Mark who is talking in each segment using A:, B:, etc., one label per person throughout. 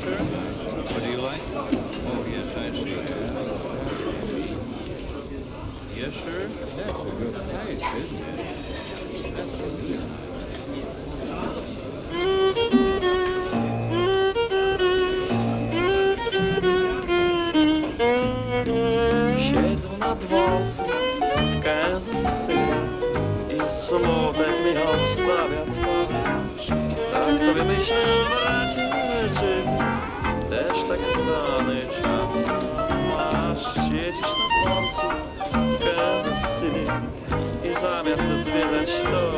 A: sir? What do you like? Oh, yes,
B: I see. Yes, sir? That's a good price, isn't it? That's a good Chaise me ao też takie stany czas. Masz siedzisz na w Kansas City i zamiast zwiedzać stoi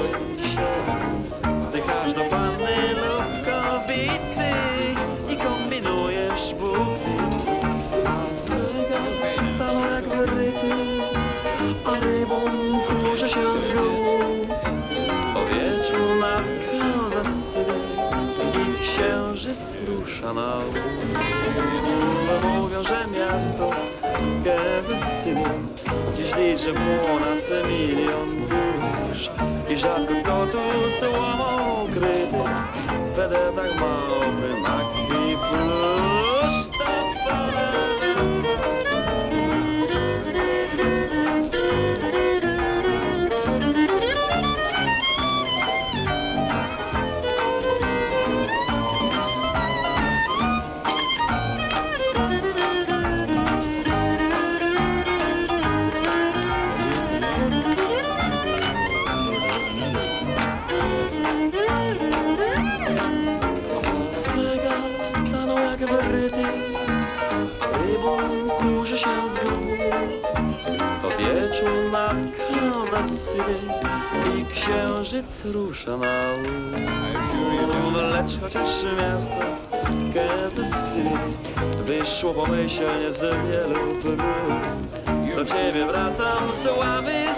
B: księżyc rusza na łód. Bo mówią, że miasto City dziś liczy ponad milion dusz i rzadko kto tu słomą ukryty w pedetach małpy mak nad Kansas City i księżyc rusza na łód. Lecz chociaż miasto Kansas City wyszło pomyślnie z wielu prób. Do ciebie wracam być sznurowadłem